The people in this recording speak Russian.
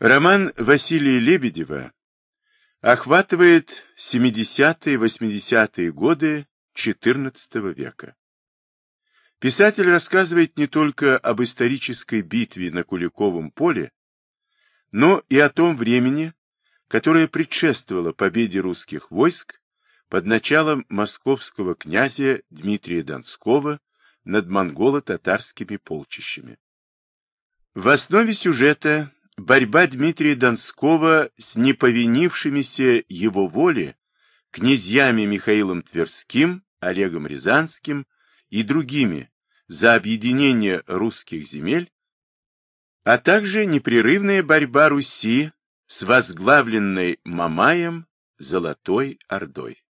Роман Василия Лебедева охватывает 70-80-е годы XIV века. Писатель рассказывает не только об исторической битве на Куликовом поле, но и о том времени, которое предшествовало победе русских войск под началом московского князя Дмитрия Донского над монголо-татарскими полчищами. В основе сюжета борьба Дмитрия Донского с неповинившимися его воле князьями Михаилом Тверским, Олегом Рязанским и другими за объединение русских земель, а также непрерывная борьба Руси с возглавленной Мамаем Золотой Ордой.